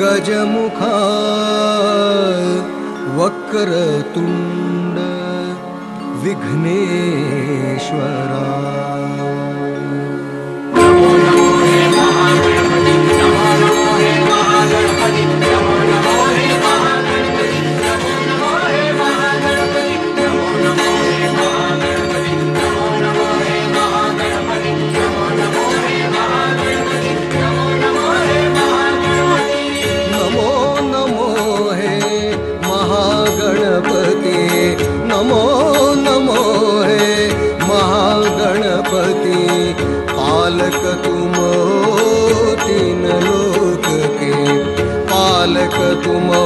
गजमुखा वक्रतुण्ड विघ्नेश्वरा तुम हो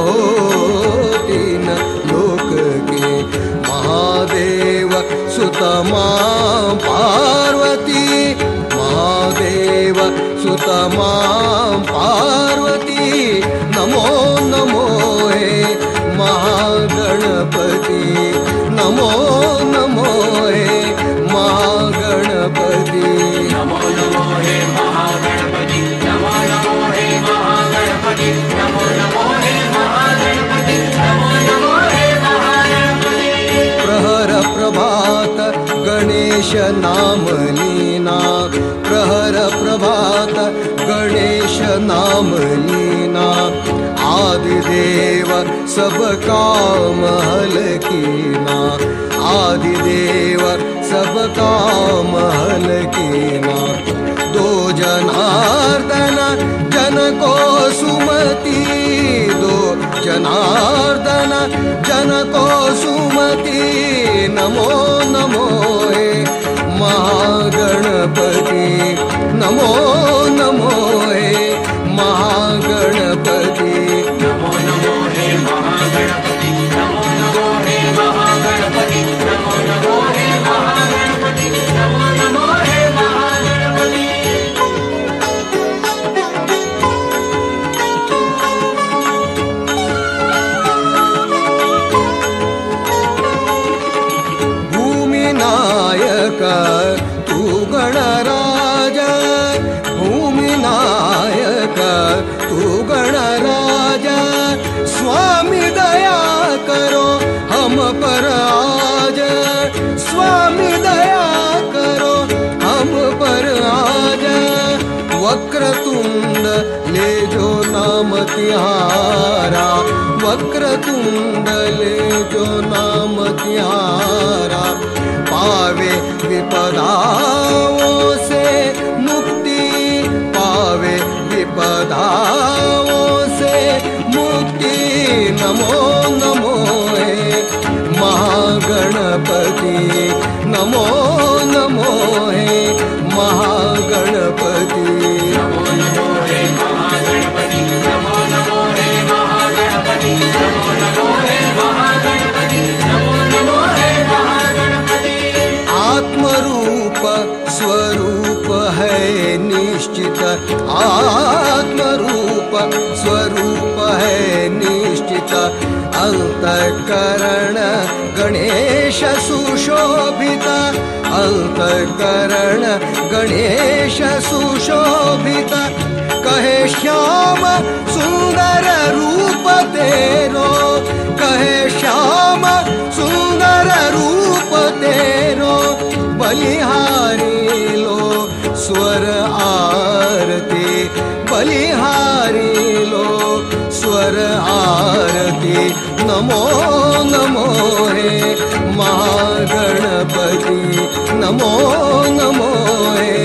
तीन लोक के महादेव सुतमा पार्वती महादेव सुतमा पार्वती नमो नमो हे महागणपति नमो नमो हे नमो हे गणेश नाम लीना प्रहर प्रभात गणेश नाम लीना आदिदेव सब काम हल कीना आदिदेव सब काम हल कीना दो जनार्दन जन को सुमति दो जनार्दन जन को सुमति नमो नमो हे महागणपति नमो नमो तू गणराज स्वामी दया करो, हम पर आज। स्वामी दया करो, हम पर आज। वक्रतुंड ले जो नाम तिहारा, वक्रतुंड ले जो नाम तिहारा, पावे विपदाओं से मुक्ति नमो नमो हे महागणपति नमो नमो हे महागणपति नमो नमो महागणपति निश्चित आत्मरूप स्वरूप है निश्चित। अंतकरण गणेश सुशोभित। अंतकरण गणेश सुशोभित। कहे श्याम सुंदर रूप तेरो। कहे श्याम सुंदर रूप तेरो। बलिहारी स्वर आरती बलिहारी लो स्वर आरती। नमो नमो हे महागणपति नमो नमो हे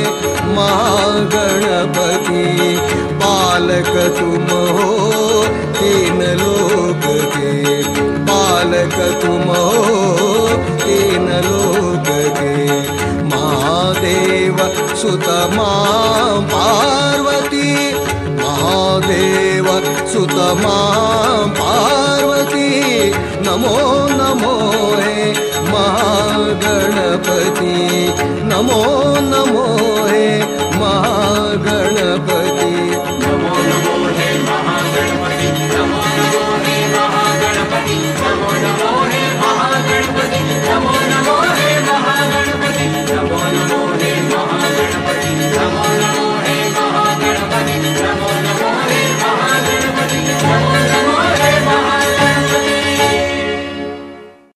महागणपति। पालक तुम हो तीन लोक के पालक तुम हो तीन सुत मां पार्वती। महादेव सुत मां पार्वती। नमो नमो हे नमो नमो